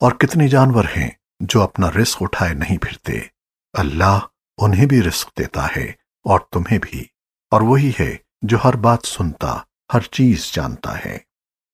और कितने जानवर हैं जो अपना रिस्क उठाए नहीं फिरते। अल्लाह उन्हें भी रिस्क देता है और तुम्हें भी। और वही है जो हर बात सुनता, हर चीज़ जानता है।